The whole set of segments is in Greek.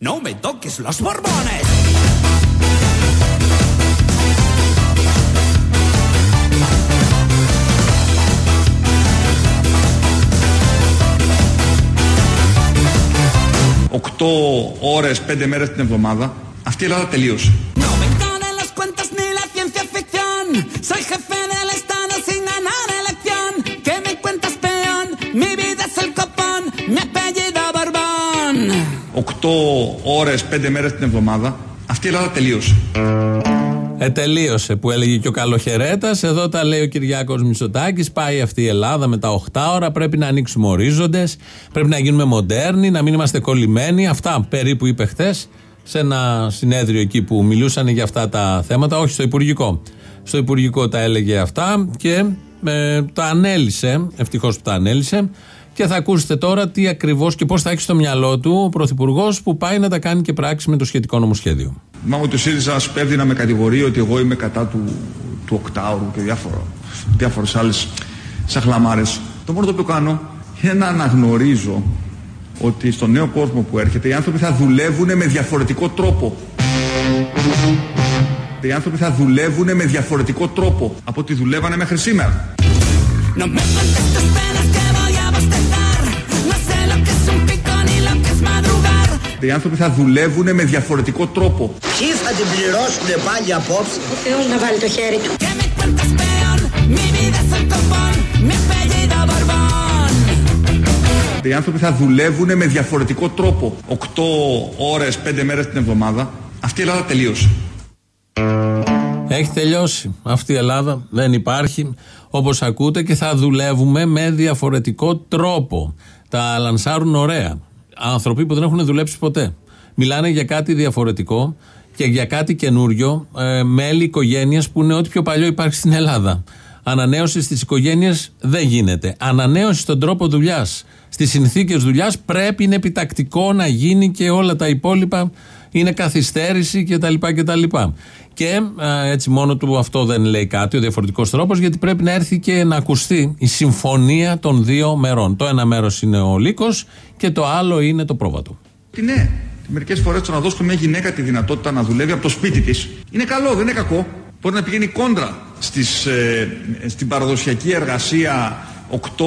No me toques los borbones. Οκτώ ώρες, πέντε μέρες την εβδομάδα, αυτή η Ελλάδα τελείωσε. No me engañan las cuentas ni la ciencia ficción. Soy Ώρες, πέντε μέρες την εβδομάδα, αυτή η Ελλάδα τελείωσε. Ε, τελείωσε που έλεγε και ο Καλοχαιρέτας. Εδώ τα λέει ο Κυριάκος Μητσοτάκης. Πάει αυτή η Ελλάδα με τα 8 ώρα. Πρέπει να ανοίξουμε ορίζοντες. Πρέπει να γίνουμε μοντέρνοι, να μην είμαστε κολλημένοι. Αυτά περίπου είπε χθες σε ένα συνέδριο εκεί που μιλούσαν για αυτά τα θέματα. Όχι στο Υπουργικό. Στο Υπουργικό τα έλεγε αυτά και ε, τα ανέλησε. Ευτυχώς που τα ανέλησε. Και θα ακούσετε τώρα τι ακριβώς και πώς θα έχει στο μυαλό του ο Πρωθυπουργός που πάει να τα κάνει και πράξη με το σχετικό νομοσχέδιο. Θυμάμαι ότι ο ΣΥΡΙΖΑ σπέβδει να με κατηγορεί ότι εγώ είμαι κατά του, του οκτάωρου και διάφορα, διάφορες άλλες σαχλαμάρες. Το μόνο το οποίο κάνω είναι να αναγνωρίζω ότι στον νέο κόσμο που έρχεται οι άνθρωποι θα δουλεύουν με διαφορετικό τρόπο. Οι άνθρωποι θα δουλεύουν με διαφορετικό τρόπο από ό,τι δουλεύανε μέχρι σήμερα. No Οι άνθρωποι θα δουλεύουν με διαφορετικό τρόπο. Ποιοι θα την πληρώσουν πάλι απόψε; Ο Θεός να βάλει το χέρι του. ¿Qué me cuentas, peón? Mi vida es el copón, mi apellido Borbón. Οι άνθρωποι θα δουλεύουν με διαφορετικό τρόπο. 8 ώρες, 5 μέρες την εβδομάδα. Αυτή η Ελλάδα τελείωσε. Έχει τελειώσει. Αυτή η Ελλάδα δεν υπάρχει όπως ακούτε και θα δουλεύουμε με διαφορετικό τρόπο. Τα λανσάρουν ωραία. Άνθρωποι που δεν έχουν δουλέψει ποτέ. Μιλάνε για κάτι διαφορετικό και για κάτι καινούριο. Ε, μέλη οικογένειας που είναι ό,τι πιο παλιό υπάρχει στην Ελλάδα. Ανανέωση στις οικογένειες δεν γίνεται. Ανανέωση στον τρόπο δουλειάς. Στις συνθήκες δουλειάς πρέπει, είναι επιτακτικό να γίνει και όλα τα υπόλοιπα είναι καθυστέρηση κτλ. κτλ. Και α, έτσι μόνο του αυτό δεν λέει κάτι, ο διαφορετικός τρόπος, γιατί πρέπει να έρθει και να ακουστεί η συμφωνία των δύο μερών. Το ένα μέρος είναι ο λύκος και το άλλο είναι το πρόβατο. Τι ναι, μερικές φορές το να δώσουμε μια γυναίκα τη δυνατότητα να δουλεύει από το σπίτι της είναι καλό, δεν είναι κακό. Μπορεί να πηγαίνει κόντρα στις, ε, στην παραδοσιακή εργασία 8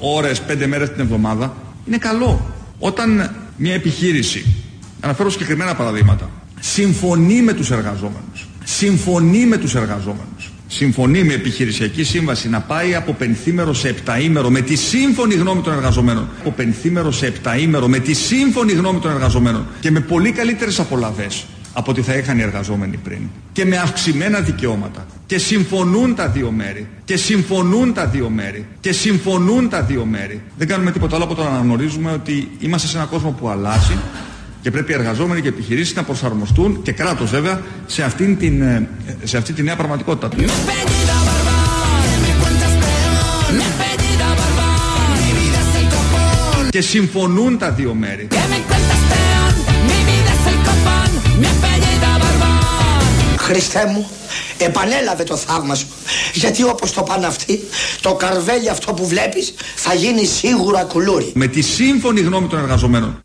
ώρες, 5 μέρες την εβδομάδα. Είναι καλό. Όταν μια επιχείρηση, αναφέρω συγκεκριμένα παραδείγματα, συμφωνεί με τους εργαζόμενους, συμφωνεί με τους εργαζόμενους, συμφωνεί με επιχειρησιακή σύμβαση να πάει από πενθήμερο σε επταήμερο με τη σύμφωνη γνώμη των εργαζομένων. Από πενθήμερο σε επταήμερο με τη σύμφωνη γνώμη των εργαζομένων και με πολύ καλύτερες απολαβές από ό,τι θα είχαν οι εργαζόμενοι πριν. Και με αυξημένα δικαιώματα. Και συμφωνούν τα δύο μέρη. Και συμφωνούν τα δύο μέρη. Και συμφωνούν τα δύο μέρη. Δεν κάνουμε τίποτα άλλο από το να αναγνωρίζουμε ότι είμαστε σε έναν κόσμο που αλλάζει και πρέπει οι εργαζόμενοι και οι επιχειρήσεις να προσαρμοστούν και κράτος βέβαια σε, αυτήν την, ε, σε αυτή τη νέα πραγματικότητα. Mi apellido Borbón. Me cuentas, peón. Mi apellido Borbón. Mi vida es el copón. Και συμφωνούν τα δύο μέρη. ¿Qué me cuentas, peón? Mi vida es el copón, mi apellido Borbón. Χριστέ μου, επανέλαβε το θαύμα σου. Γιατί όπως το πάνε αυτοί, το καρβέλι αυτό που βλέπεις θα γίνει σίγουρα κουλούρι. Με τη σύμφωνη γνώμη των εργαζομένων.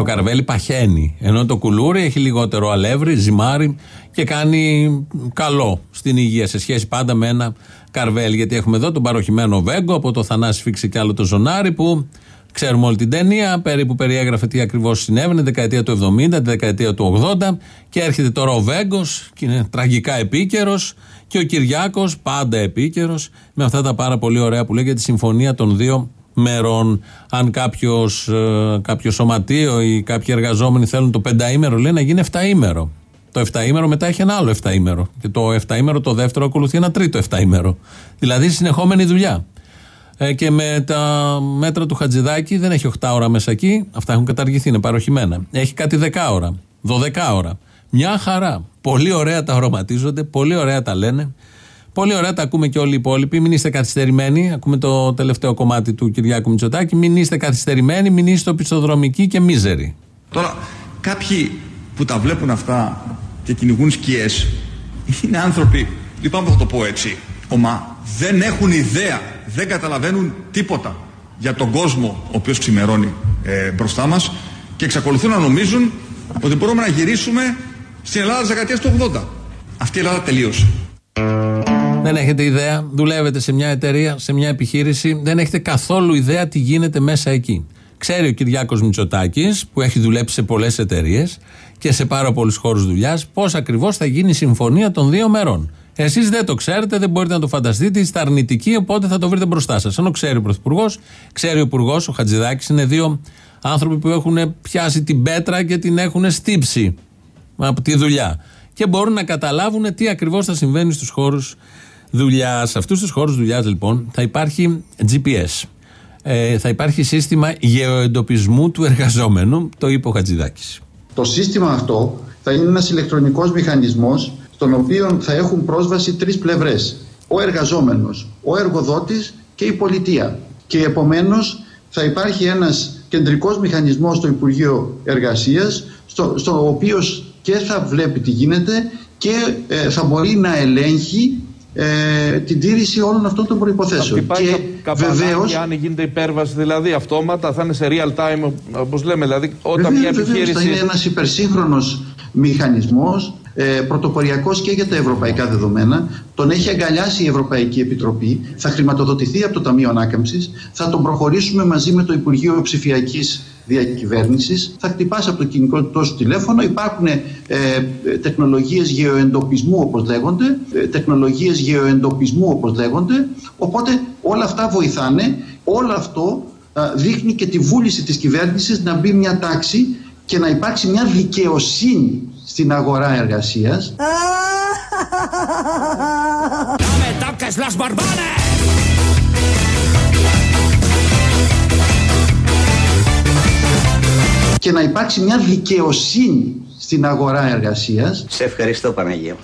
Το καρβέλι παχαίνει. Ενώ το κουλούρι έχει λιγότερο αλεύρι, ζυμάρι και κάνει καλό στην υγεία σε σχέση πάντα με ένα καρβέλι. Γιατί έχουμε εδώ τον παροχημένο Βέγκο από το Θανάση Φίξη και άλλο το Ζωνάρι που ξέρουμε όλη την ταινία. Περίπου περιέγραφε τι ακριβώς συνέβαινε, δεκαετία του 70, τη δεκαετία του 80. Και έρχεται τώρα ο Βέγκος και είναι τραγικά επίκαιρος. Και ο Κυριάκος πάντα επίκαιρος με αυτά τα πάρα πολύ ωραία που λέει για τη συμφωνία των δύο μερών. Αν κάποιος κάποιο σωματείο ή κάποιοι εργαζόμενοι θέλουν το πενταήμερο, λέει να γίνει εφταήμερο. Το εφταήμερο μετά έχει ένα άλλο εφταήμερο. Και το εφταήμερο το δεύτερο ακολουθεί ένα τρίτο εφταήμερο. Δηλαδή συνεχόμενη δουλειά. Ε, και με τα μέτρα του Χατζηδάκη δεν έχει 8 ώρα μέσα εκεί. Αυτά έχουν καταργηθεί, είναι παροχημένα. Έχει κάτι 10 ώρα, 12 ώρα. Μια χαρά. Πολύ ωραία τα οραματίζονται, πολύ ωραία τα λένε. Πολύ ωραία τα ακούμε και όλοι οι υπόλοιποι. Μην είστε καθυστερημένοι. Ακούμε το τελευταίο κομμάτι του Κυριάκου Μητσοτάκη. Μην είστε καθυστερημένοι, μην είστε οπισθοδρομικοί και μίζεροι. Τώρα, κάποιοι που τα βλέπουν αυτά και κυνηγούν σκιές είναι άνθρωποι, λυπάμαι που θα το πω έτσι, ομά, δεν έχουν ιδέα, δεν καταλαβαίνουν τίποτα για τον κόσμο ο οποίος ξημερώνει ε, μπροστά μας Και εξακολουθούν να νομίζουν ότι μπορούμε να γυρίσουμε στην Ελλάδα της δεκαετίας του 80. Αυτή η Ελλάδα τελείωσε. Δεν έχετε ιδέα, δουλεύετε σε μια εταιρεία, σε μια επιχείρηση, δεν έχετε καθόλου ιδέα τι γίνεται μέσα εκεί. Ξέρει ο Κυριάκος Μητσοτάκης, που έχει δουλέψει σε πολλές εταιρείες και σε πάρα πολλούς χώρους δουλειάς, πώς ακριβώς θα γίνει η συμφωνία των δύο μερών. Εσείς δεν το ξέρετε, δεν μπορείτε να το φανταστείτε, είστε αρνητικοί, οπότε θα το βρείτε μπροστά σας. Ενώ ξέρει ο Πρωθυπουργός, ξέρει ο Υπουργός, ο Χατζηδάκης, είναι δύο άνθρωποι που έχουν πιάσει την πέτρα και την έχουν στύψει από τη δουλειά. Και μπορούν να καταλάβουν τι ακριβώς θα συμβαίνει στους χώρους δουλειάς. Σε αυτούς τους χώρους δουλειάς, λοιπόν, θα υπάρχει GPS. Ε, θα υπάρχει σύστημα γεωεντοπισμού του εργαζόμενου, το είπε ο Χατζηδάκης. Το σύστημα αυτό θα είναι ένας ηλεκτρονικός μηχανισμός στον οποίο θα έχουν πρόσβαση τρεις πλευρές. Ο εργαζόμενος, ο εργοδότης και η πολιτεία. Και επομένως θα υπάρχει ένας κεντρικός μηχανισμός στο Υπουργείο Εργασίας στο, στο οποίος και θα βλέπει τι γίνεται και ε, θα μπορεί να ελέγχει ε, την τήρηση όλων αυτών των προϋποθέσεων. Και βεβαίω. Αν γίνεται υπέρβαση, δηλαδή αυτόματα, θα είναι σε real time, όπως λέμε. Δηλαδή, όταν βεβαίως, μια επιχείρηση. θα είναι ένας υπερσύγχρονος μηχανισμός ε, πρωτοποριακός και για τα ευρωπαϊκά δεδομένα. Τον έχει αγκαλιάσει η Ευρωπαϊκή Επιτροπή, θα χρηματοδοτηθεί από το Ταμείο Ανάκαμψης, θα τον προχωρήσουμε μαζί με το Υπουργείο Ψηφιακής Διακυβέρνησης. Θα χτυπάς από το κινητό σου τηλέφωνο. Υπάρχουν ε, τεχνολογίες γεωεντοπισμού, όπως λέγονται. Ε, τεχνολογίες γεωεντοπισμού, όπως λέγονται. Οπότε όλα αυτά βοηθάνε. Όλο αυτό δείχνει και τη βούληση της κυβέρνησης να μπει μια τάξη και να υπάρξει μια δικαιοσύνη στην αγορά εργασίας. και να υπάρξει μια δικαιοσύνη στην αγορά εργασίας. Σε ευχαριστώ Παναγία.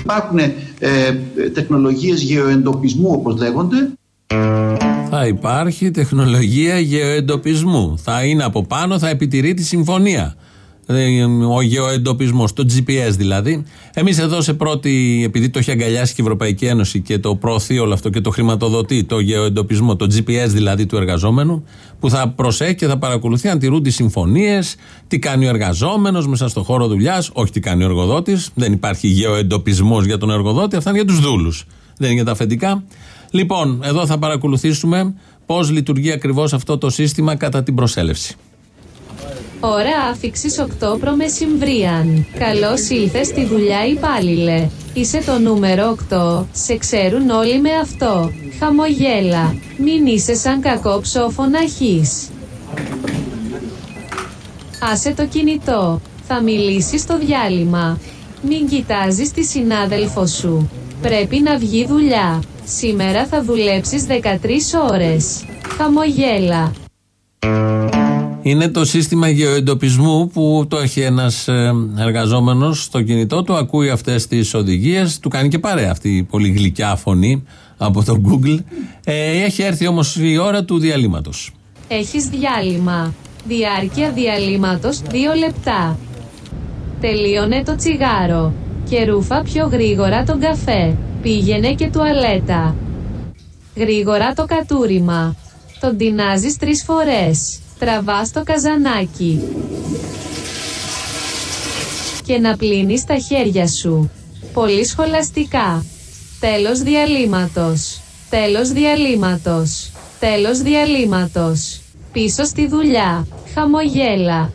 Υπάρχουν ε, τεχνολογίες γεωεντοπισμού όπως λέγονται θα υπάρχει τεχνολογία γεωεντοπισμού. Θα είναι από πάνω, θα επιτηρεί τη συμφωνία. Ε, ο γεωεντοπισμός, το GPS δηλαδή. Εμείς εδώ σε πρώτη, επειδή το έχει αγκαλιάσει και η Ευρωπαϊκή Ένωση και το προωθεί όλο αυτό και το χρηματοδοτεί, το γεωεντοπισμό, το GPS δηλαδή του εργαζόμενου, που θα προσέχει και θα παρακολουθεί αν τηρούν τις συμφωνίες, τι κάνει ο εργαζόμενος μέσα στο χώρο δουλειάς, όχι τι κάνει ο εργοδότης. Δεν υπάρχει γεωεντοπισμός για τον εργοδότη, αυτά είναι για τους δούλους. Δεν είναι για τα αφεντικά. Λοιπόν, εδώ θα παρακολουθήσουμε πώς λειτουργεί ακριβώς αυτό το σύστημα κατά την προσέλευση. Ώρα άφηξης 8 προμεσημβρίαν. Καλώς ήλθες στη δουλειά, υπάλληλε. Είσαι το νούμερο 8. Σε ξέρουν όλοι με αυτό. Χαμογέλα. Μην είσαι σαν κακό ψόφο να Άσε το κινητό. Θα μιλήσεις στο διάλειμμα. Μην κοιτάζεις τη συνάδελφο σου. Πρέπει να βγει δουλειά. Σήμερα θα δουλέψεις 13 ώρες. Χαμογέλα. Είναι το σύστημα γεωεντοπισμού που το έχει ένας ε, εργαζόμενος στο κινητό του, ακούει αυτές τις οδηγίες, του κάνει και παρέα αυτή η πολύ γλυκιά φωνή από το Google. Ε, έχει έρθει όμως η ώρα του διαλύματος. Έχεις διάλειμμα. Διάρκεια διαλύματος 2 λεπτά. Τελείωνε το τσιγάρο. Και ρούφα πιο γρήγορα τον καφέ. Πήγαινε και τουαλέτα. Γρήγορα το κατούριμα. Τον τεινάζεις τρεις φορές. Τραβάς το καζανάκι. Και να πλύνεις τα χέρια σου. Πολύ σχολαστικά. Τέλος διαλύματος. Τέλος διαλύματος. Τέλος διαλύματος. Πίσω στη δουλειά. Χαμογέλα.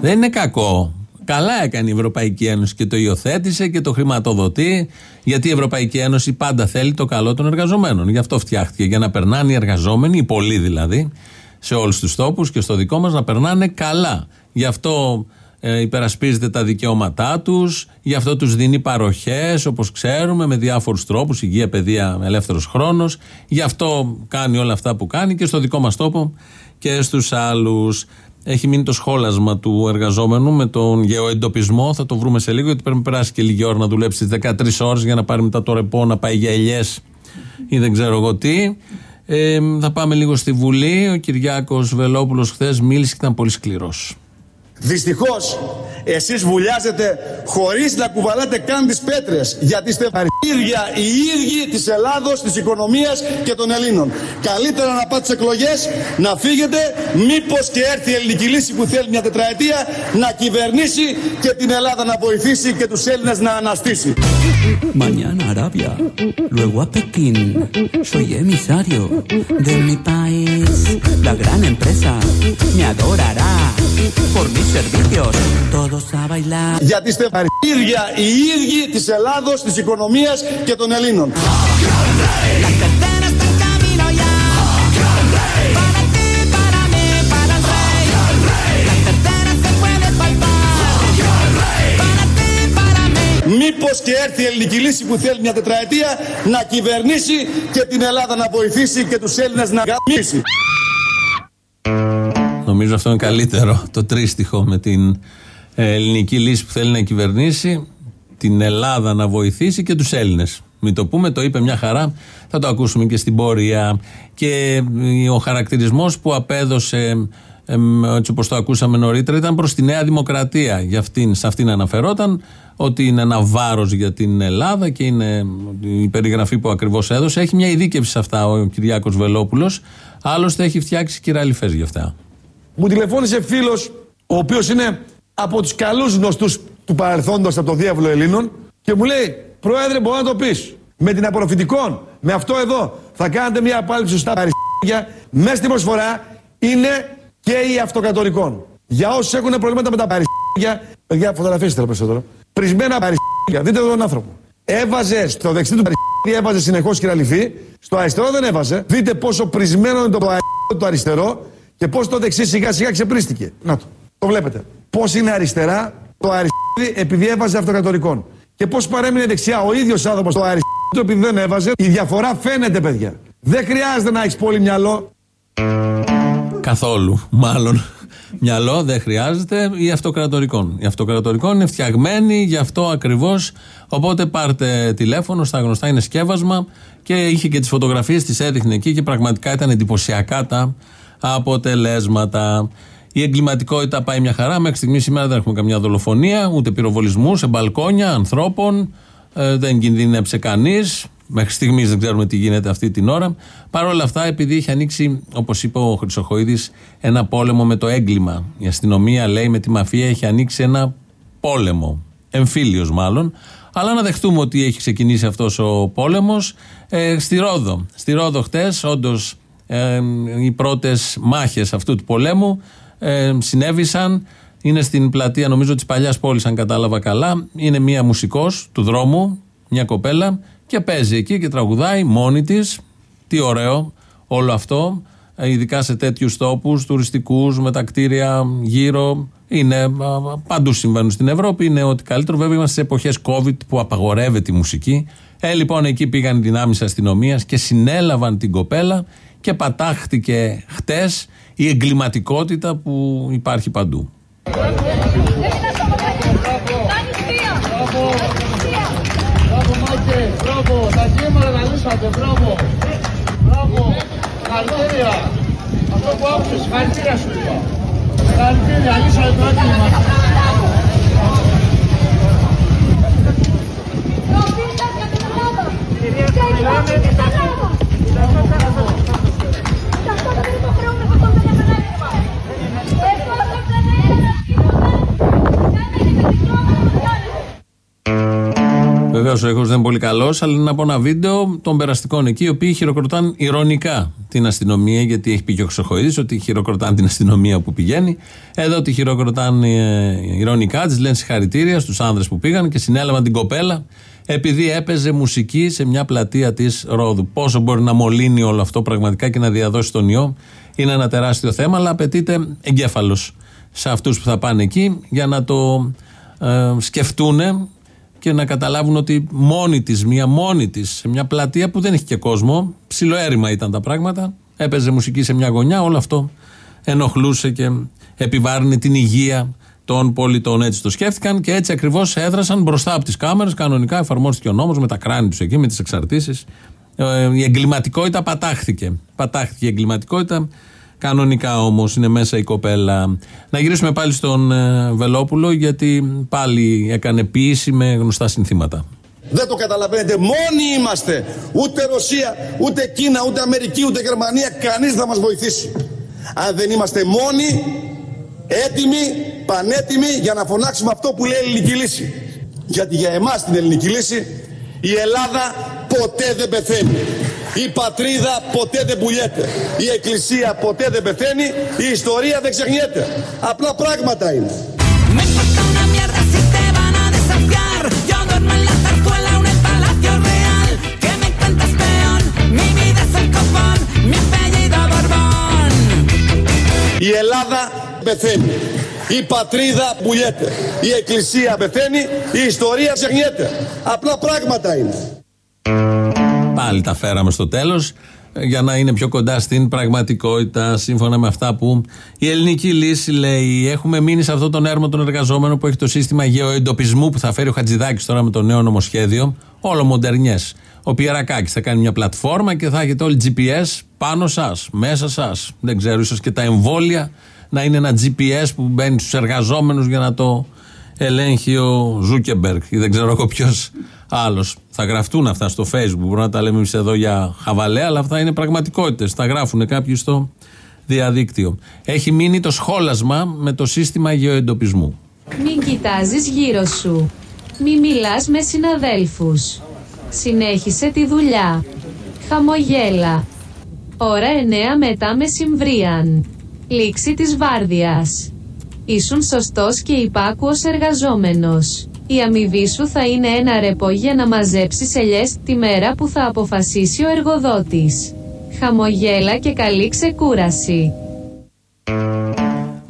Δεν είναι κακό. Καλά έκανε η Ευρωπαϊκή Ένωση και το υιοθέτησε και το χρηματοδοτεί, γιατί η Ευρωπαϊκή Ένωση πάντα θέλει το καλό των εργαζομένων. Γι' αυτό φτιάχτηκε, για να περνάνε οι εργαζόμενοι, οι πολλοί δηλαδή, σε όλους τους τόπους και στο δικό μας να περνάνε καλά. Γι' αυτό ε, υπερασπίζεται τα δικαιώματά τους, γι' αυτό τους δίνει παροχές, όπως ξέρουμε, με διάφορους τρόπους, υγεία, παιδεία, ελεύθερος χρόνος. Γι' αυτό κάνει όλα αυτά που κάνει και στο δικό μας τόπο και στους άλλους. Έχει μείνει το σχόλασμα του εργαζόμενου με τον γεωεντοπισμό. Θα το βρούμε σε λίγο, γιατί πρέπει να περάσει και λίγη ώρα να δουλέψει 13 ώρες για να πάρει μετά το ρεπό να πάει για ελιές ή δεν ξέρω εγώ τι. Ε, θα πάμε λίγο στη Βουλή. Ο Κυριάκος Βελόπουλος χθες μίλησε και ήταν πολύ σκληρός. Δυστυχώς εσείς βουλιάζετε χωρίς να κουβαλάτε καν τις πέτρες γιατί είστε ίδια οι ίδιοι της Ελλάδος, της οικονομίας και των Ελλήνων. Καλύτερα να πάτε τις εκλογές, να φύγετε, μήπως και έρθει η ελληνική λύση που θέλει μια τετραετία να κυβερνήσει και την Ελλάδα να βοηθήσει και τους Έλληνες να αναστήσει. Mañana Arabia, luego a Pekín. Soy emisario de mi país. La gran empresa me adorará por mis servicios. Todos a bailar. Γιατί είστε ίδια οι ίδιοι της Ελλάδος, της οικονομίας και των Ελλήνων. La cartera está en camino ya. Para ti, para mí, para el rey. La cartera se puede palpar. Para ti, para mí. Μήπως και έρθει η ελληνική λύση που θέλει μια τετραετία να κυβερνήσει και την Ελλάδα να βοηθήσει και τους Έλληνες να γαμίσει. Νομίζω αυτό είναι καλύτερο. Το τρίστιχο με την ε, ελληνική λύση που θέλει να κυβερνήσει, την Ελλάδα να βοηθήσει και τους Έλληνες. Μην το πούμε, το είπε μια χαρά. Θα το ακούσουμε και στην πορεία. Και ε, ο χαρακτηρισμός που απέδωσε, ε, έτσι όπως το ακούσαμε νωρίτερα, ήταν προς τη Νέα Δημοκρατία. Για αυτήν, σε αυτήν αναφερόταν ότι είναι ένα βάρος για την Ελλάδα και είναι η περιγραφή που ακριβώς έδωσε. Έχει μια ειδίκευση σε αυτά ο Κυριάκος Βελόπουλος. Άλλωστε έχει φτιάξει κυραλιφέ γι' αυτά. Μου τηλεφώνησε φίλος ο οποίος είναι από τους καλούς γνωστούς του παρελθόντος από το Διάβολο Ελλήνων και μου λέει Πρόεδρε μπορεί να το πεις με την απορροφητικών, με αυτό εδώ θα κάνετε μια απάλληψη στα παριστήρια μέσα στην προσφορά είναι και οι αυτοκατορικών. Για όσους έχουν προβλήματα με τα παριστήρια, παιδιά φωτογραφίστε θέλω περισσότερο, πρισμένα παριστήρια, δείτε εδώ τον άνθρωπο. Έβαζε στο δεξί του παριστήρι, έβαζε συνεχώς κυραλιφή, στο αριστερό δεν έβαζε. Δείτε πόσο πρισμένο είναι το παριστήρι το αριστερό και πώς το δεξί σιγά σιγά ξεπρίστηκε. Να το. Το βλέπετε. Πώς είναι αριστερά το αριστερό επειδή έβαζε αυτοκατορικών. Και πώς παρέμεινε δεξιά ο ίδιος άνθρωπος το αριστερό επειδή δεν έβαζε. Η διαφορά φαίνεται, παιδιά. Δεν χρειάζεται να έχεις πολύ μυαλό. Καθόλου. Μάλλον μυαλό δεν χρειάζεται ή αυτοκρατορικών. Οι αυτοκρατορικών είναι φτιαγμένοι γι' αυτό ακριβώς. Οπότε πάρτε τηλέφωνο, στα γνωστά είναι σκεύασμα και είχε και τις φωτογραφίες, τις έδειχνε εκεί και πραγματικά ήταν εντυπωσιακά τα αποτελέσματα. Η εγκληματικότητα πάει μια χαρά. Μέχρι στιγμής σήμερα δεν έχουμε καμιά δολοφονία, ούτε πυροβολισμούς σε μπαλκόνια ανθρώπων. Ε, δεν κινδύνεψε κανείς. Μέχρι στιγμής δεν ξέρουμε τι γίνεται αυτή την ώρα. Παρ' όλα αυτά, επειδή έχει ανοίξει, όπως είπε ο Χρυσοχοίδης, ένα πόλεμο με το έγκλημα. Η αστυνομία λέει με τη μαφία έχει ανοίξει ένα πόλεμο. Εμφύλιος μάλλον. Αλλά να δεχτούμε ότι έχει ξεκινήσει αυτός ο πόλεμος ε, στη Ρόδο. Στη Ρόδο χτες, όντως ε, οι πρώτες μάχες αυτού του πολέμου ε, συνέβησαν. Είναι στην πλατεία, νομίζω, της παλιάς πόλης, αν κατάλαβα καλά. Είναι μία μουσικός του δρόμου, μια κοπέλα, και παίζει εκεί και τραγουδάει μόνη της. Τι ωραίο όλο αυτό, ε, ειδικά σε τέτοιους τόπους, τουριστικούς, με τα κτίρια γύρω. Είναι, παντού συμβαίνουν στην Ευρώπη. Είναι ότι καλύτερο. Βέβαια, είμαστε σε εποχές COVID που απαγορεύεται η μουσική. Ε, λοιπόν, εκεί πήγαν οι δυνάμεις αστυνομίας και συνέλαβαν την κοπέλα και πατάχτηκε χτες η εγκληματικότητα που υπάρχει παντού. Αυτό που άκουσες, συγχαρητήρια σου είπα. Συγχαρητήρια, λύσατε το έτοιμο. Βεβαίως ο ήχος δεν είναι πολύ καλός, αλλά είναι από ένα βίντεο των περαστικών εκεί, οι οποίοι χειροκροτάνε ηρωνικά την αστυνομία, γιατί έχει πει και ο Χρυσοχοίδη ότι χειροκροτάνε την αστυνομία που πηγαίνει. Εδώ τη χειροκροτάνε ε, ηρωνικά, της λένε συγχαρητήρια στους άνδρες που πήγαν και συνέλαβαν την κοπέλα επειδή έπαιζε μουσική σε μια πλατεία της Ρόδου. Πόσο μπορεί να μολύνει όλο αυτό πραγματικά και να διαδώσει τον ιό, είναι ένα τεράστιο θέμα, αλλά απαιτείται εγκέφαλος σε αυτούς που θα πάνε εκεί για να το ε, σκεφτούν και να καταλάβουν ότι μόνη της, μία μόνη της, σε μια πλατεία που δεν έχει και κόσμο, ψιλοέρημα ήταν τα πράγματα, έπαιζε μουσική σε μια γωνιά, όλο αυτό ενοχλούσε και επιβάρυνε την υγεία των πολιτών. Έτσι το σκέφτηκαν και έτσι ακριβώς έδρασαν μπροστά από τις κάμερες. Κανονικά εφαρμόστηκε ο νόμος με τα κράνη τους εκεί, με τις εξαρτήσεις. Ε, η εγκληματικότητα πατάχθηκε. Πατάχθηκε η εγκληματικότητα Κανονικά όμως είναι μέσα η κοπέλα. Να γυρίσουμε πάλι στον ε, Βελόπουλο, γιατί πάλι έκανε ποιήση με γνωστά συνθήματα. Δεν το καταλαβαίνετε. Μόνοι είμαστε. Ούτε Ρωσία, ούτε Κίνα, ούτε Αμερική, ούτε Γερμανία. Κανείς δεν θα μας βοηθήσει. Αν δεν είμαστε μόνοι, έτοιμοι, πανέτοιμοι για να φωνάξουμε αυτό που λέει η ελληνική λύση. Γιατί για εμάς την ελληνική λύση η Ελλάδα ποτέ δεν πεθαίνει. Η πατρίδα ποτέ δεν πουλιέται. Η εκκλησία ποτέ δεν πεθαίνει. Η ιστορία δεν ξεχνιέται. Απλά πράγματα είναι. Me importa una mierda si te van a desafiar. Yo duermo en la zarzuela o en el palacio real. ¿Qué me cuentas, peón? Mi vida es el copón, mi apellido Borbón. Η Ελλάδα πεθαίνει. Η πατρίδα πουλιέται. Η εκκλησία πεθαίνει. Η ιστορία ξεχνιέται. Απλά πράγματα είναι. Πάλι τα φέραμε στο τέλος για να είναι πιο κοντά στην πραγματικότητα σύμφωνα με αυτά που η ελληνική λύση λέει. Έχουμε μείνει σε αυτό τον έρμο των εργαζόμενων που έχει το σύστημα γεωεντοπισμού που θα φέρει ο Χατζηδάκης τώρα με το νέο νομοσχέδιο. Όλο μοντερνιές. Ο Πιερακάκης θα κάνει μια πλατφόρμα και θα έχετε όλοι GPS πάνω σας, μέσα σας. Δεν ξέρω, ίσως και τα εμβόλια να είναι ένα GPS που μπαίνει στους εργαζόμενους για να το ελέγχει ο Ζούκεμπεργκ ή δεν ξέρω εγώ ποιος άλλος. Θα γραφτούν αυτά στο Facebook. Μπορούμε να τα λέμε εμείς εδώ για χαβαλέ, αλλά αυτά είναι πραγματικότητες. Τα γράφουν κάποιοι στο διαδίκτυο. Έχει μείνει το σχόλασμα με το σύστημα γεωεντοπισμού. Μην κοιτάζεις γύρω σου. Μη μιλάς με συναδέλφους. Συνέχισε τη δουλειά. Χαμογέλα. Ώρα 9 μετά μεσημβρίαν. Λήξη της βάρδιας. Ήσουν σωστός και υπάκουος εργαζόμενος. Η αμοιβή σου θα είναι ένα ρεπό για να μαζέψεις ελιές τη μέρα που θα αποφασίσει ο εργοδότης. Χαμογέλα και καλή ξεκούραση.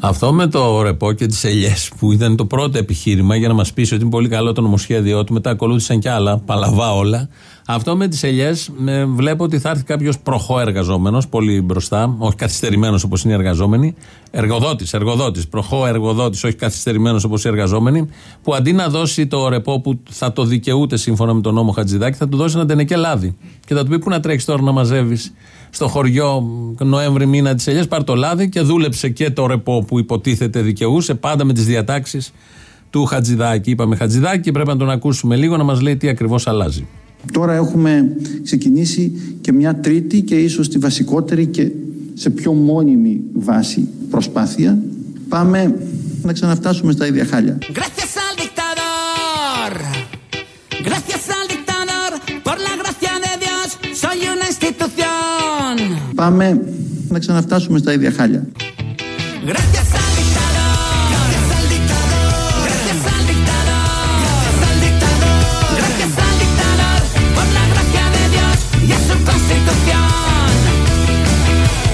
Αυτό με το ρεπό και τις ελιές που ήταν το πρώτο επιχείρημα για να μας πείσει ότι είναι πολύ καλό το νομοσχέδιό του, μετά ακολούθησαν κι άλλα, παλαβά όλα. Αυτό με τις ελιές βλέπω ότι θα έρθει κάποιος προχώ εργαζόμενο, πολύ μπροστά, όχι καθυστερημένος όπως είναι οι εργαζόμενοι. Εργοδότης, εργοδότης, προχώ εργοδότη, όχι καθυστερημένος όπως οι εργαζόμενοι, που αντί να δώσει το ρεπό που θα το δικαιούται σύμφωνα με τον νόμο Χατζηδάκη, θα του δώσει ένα τενεκέ λάδι. Και θα του πει πού να τρέχει τώρα να μαζεύεις στο χωριό Νοέμβρη μήνα της ελιές, πάρ το λάδι και δούλεψε και το ρεπό που υποτίθεται δικαιούσε, πάντα με τις διατάξεις του Χατζηδάκη. Είπαμε Χατζηδάκη και πρέπει να τον ακούσουμε λίγο να μας λέει τι ακριβώς αλλάζει. Τώρα έχουμε ξεκινήσει και μια τρίτη και ίσως τη βασικότερη και σε πιο μόνιμη βάση προσπάθεια. Πάμε να ξαναφτάσουμε στα ίδια χάλια. Gracias al dictador. Gracias al dictador. Por la gracia de Dios, soy una institución. Πάμε να ξαναφτάσουμε στα ίδια χάλια.